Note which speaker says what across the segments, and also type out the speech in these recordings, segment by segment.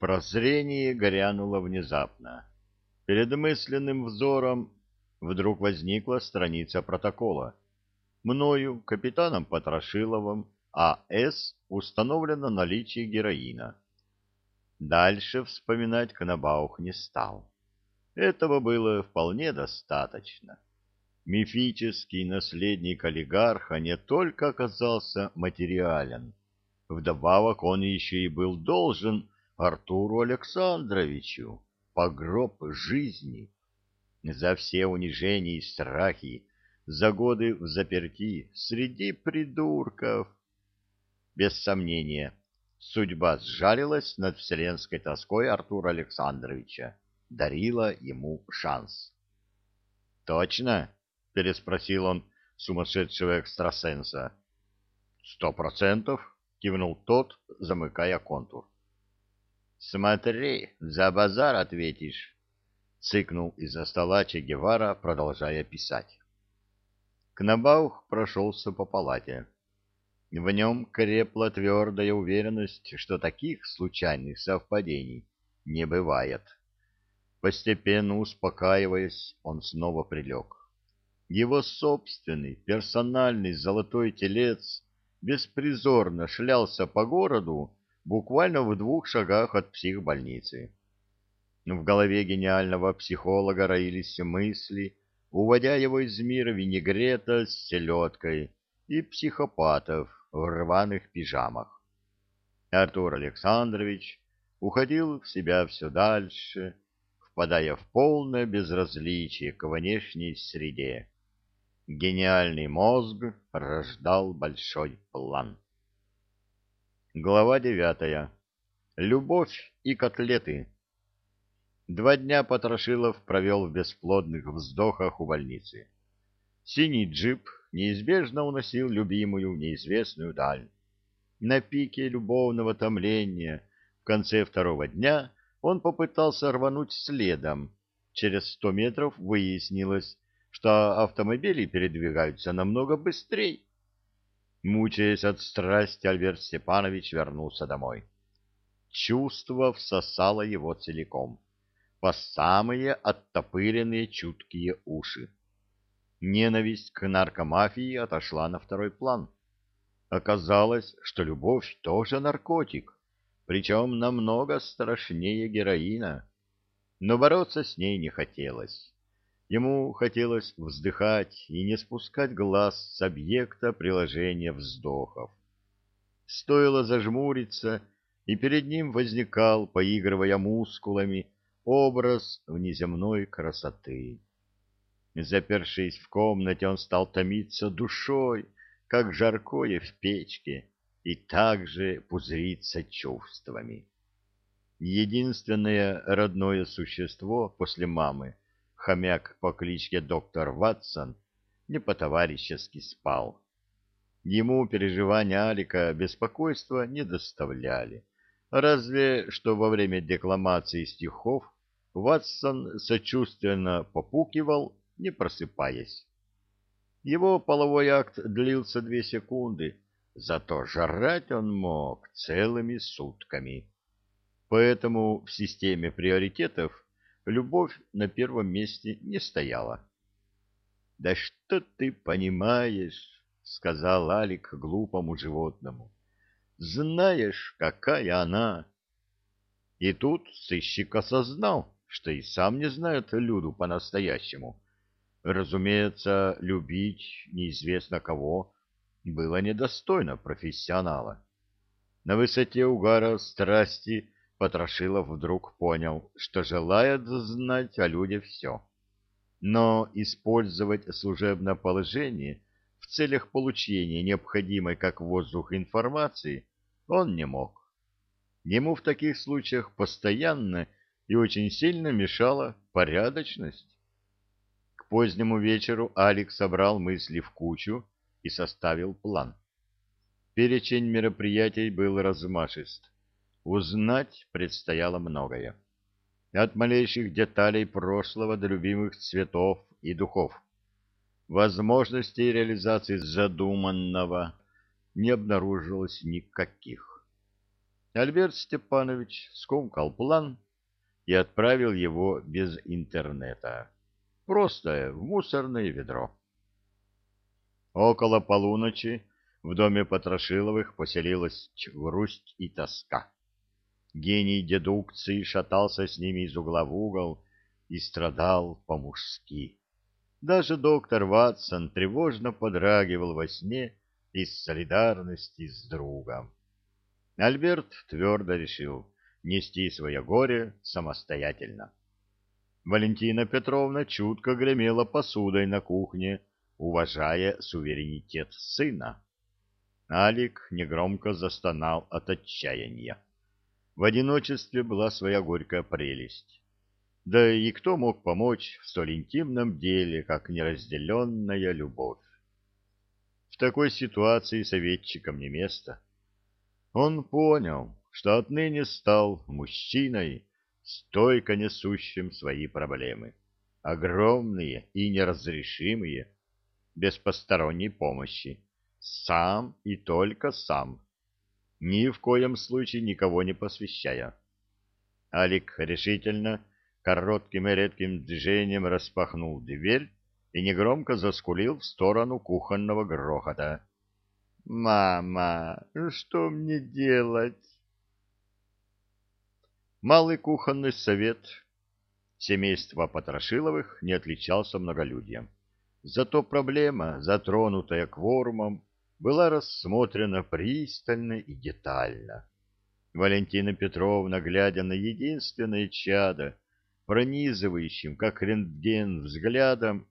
Speaker 1: Прозрение горянуло внезапно. Перед мысленным взором вдруг возникла страница протокола. Мною, капитаном Потрошиловым, А.С. установлено наличие героина. Дальше вспоминать Кнабаух не стал. Этого было вполне достаточно. Мифический наследник олигарха не только оказался материален, вдобавок он еще и был должен Артуру Александровичу по гроб жизни за все унижения и страхи, за годы в заперти среди придурков. Без сомнения, судьба сжалилась над вселенской тоской Артура Александровича, дарила ему шанс. «Точно?» — переспросил он сумасшедшего экстрасенса. «Сто процентов», — кивнул тот, замыкая контур. «Смотри, за базар ответишь», — цыкнул из-за стола Че Гевара, продолжая писать. Кнабаух прошелся по палате. В нем крепла твердая уверенность, что таких случайных совпадений не бывает. Постепенно успокаиваясь, он снова прилег. Его собственный персональный золотой телец беспризорно шлялся по городу буквально в двух шагах от психбольницы. В голове гениального психолога роились мысли, уводя его из мира винегрета с селедкой и психопатов в рваных пижамах. Артур Александрович уходил в себя все дальше, впадая в полное безразличие к внешней среде. Гениальный мозг рождал большой план. Глава девятая. Любовь и котлеты. Два дня Потрошилов провел в бесплодных вздохах у больницы. Синий джип неизбежно уносил любимую в неизвестную даль. На пике любовного томления в конце второго дня он попытался рвануть следом. Через сто метров выяснилось, что автомобили передвигаются намного быстрее. Мучаясь от страсти, Альберт Степанович вернулся домой. Чувство всосало его целиком, по самые оттопыренные чуткие уши. Ненависть к наркомафии отошла на второй план. Оказалось, что любовь тоже наркотик, причем намного страшнее героина. Но бороться с ней не хотелось. Ему хотелось вздыхать и не спускать глаз с объекта приложения вздохов. Стоило зажмуриться, и перед ним возникал, поигрывая мускулами, образ внеземной красоты. Запершись в комнате, он стал томиться душой, как жаркое в печке, и также пузыриться чувствами. Единственное родное существо после мамы — хомяк по кличке доктор Ватсон не по-товарищески спал. Ему переживания Алика беспокойства не доставляли, разве что во время декламации стихов Ватсон сочувственно попукивал, не просыпаясь. Его половой акт длился две секунды, зато жрать он мог целыми сутками. Поэтому в системе приоритетов любовь на первом месте не стояла. — Да что ты понимаешь, — сказал Алик глупому животному. — Знаешь, какая она? И тут сыщик осознал, что и сам не знает Люду по-настоящему. Разумеется, любить неизвестно кого было недостойно профессионала. На высоте угара страсти Потрошилов вдруг понял, что желает знать о люде все. Но использовать служебное положение в целях получения необходимой как воздух информации он не мог. Ему в таких случаях постоянно и очень сильно мешала порядочность. К позднему вечеру Алекс собрал мысли в кучу и составил план. Перечень мероприятий был размашист Узнать предстояло многое. От малейших деталей прошлого до любимых цветов и духов. Возможностей реализации задуманного не обнаружилось никаких. Альберт Степанович скомкал план и отправил его без интернета. Просто в мусорное ведро. Около полуночи в доме Потрошиловых поселилась грусть и тоска. Гений дедукции шатался с ними из угла в угол и страдал по-мужски. Даже доктор Ватсон тревожно подрагивал во сне из солидарности с другом. Альберт твердо решил нести свое горе самостоятельно. Валентина Петровна чутко гремела посудой на кухне, уважая суверенитет сына. Алик негромко застонал от отчаяния. В одиночестве была своя горькая прелесть. Да и кто мог помочь в столь интимном деле, как неразделенная любовь? В такой ситуации советчикам не место. Он понял, что отныне стал мужчиной, стойко несущим свои проблемы, огромные и неразрешимые, без посторонней помощи, сам и только сам, ни в коем случае никого не посвящая. Алик решительно, коротким и редким движением распахнул дверь и негромко заскулил в сторону кухонного грохота. «Мама, что мне делать?» Малый кухонный совет семейства Потрошиловых не отличался многолюдьем. Зато проблема, затронутая кворумом, была рассмотрена пристально и детально. Валентина Петровна, глядя на единственное чадо, пронизывающим, как рентген, взглядом,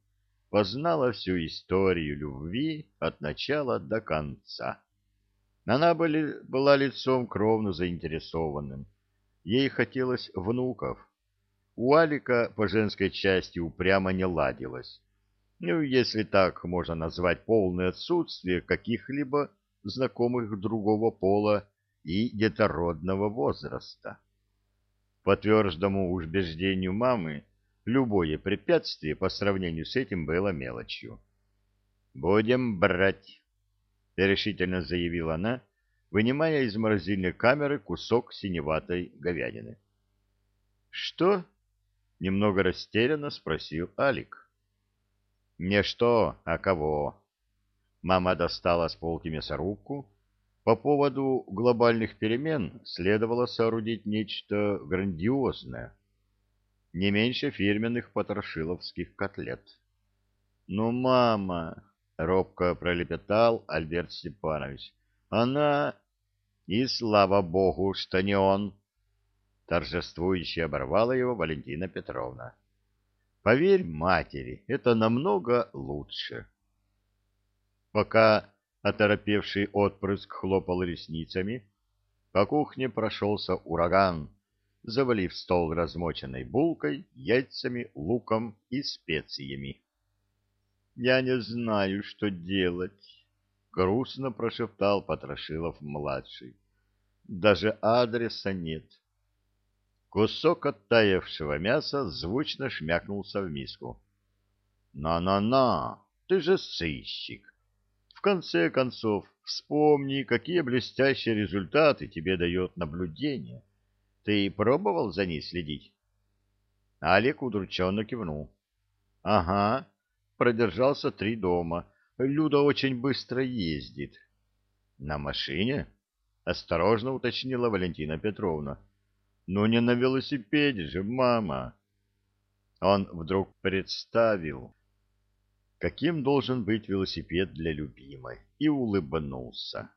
Speaker 1: познала всю историю любви от начала до конца. Она были, была лицом кровно заинтересованным. Ей хотелось внуков. У Алика по женской части упрямо не ладилось. Ну, если так можно назвать полное отсутствие каких-либо знакомых другого пола и детородного возраста. По твердому убеждению мамы, Любое препятствие по сравнению с этим было мелочью. «Будем брать», — решительно заявила она, вынимая из морозильной камеры кусок синеватой говядины. «Что?» — немного растерянно спросил Алик. «Не что, а кого?» Мама достала с полки мясорубку. По поводу глобальных перемен следовало соорудить нечто грандиозное не меньше фирменных потрошиловских котлет. — Ну, мама, — робко пролепетал Альберт Степанович, — она... И слава богу, что не он! Торжествующе оборвала его Валентина Петровна. Поверь матери, это намного лучше. Пока оторопевший отпрыск хлопал ресницами, по кухне прошелся ураган, завалив стол размоченной булкой, яйцами, луком и специями. «Я не знаю, что делать», — грустно прошептал Потрошилов-младший. «Даже адреса нет». Кусок оттаившего мяса звучно шмякнулся в миску. «На-на-на, ты же сыщик. В конце концов, вспомни, какие блестящие результаты тебе дает наблюдение». Ты пробовал за ней следить? Алик удрученно кивнул. — Ага, продержался три дома. Люда очень быстро ездит. — На машине? — осторожно уточнила Валентина Петровна. — Ну не на велосипеде же, мама. Он вдруг представил, каким должен быть велосипед для любимой, и улыбнулся.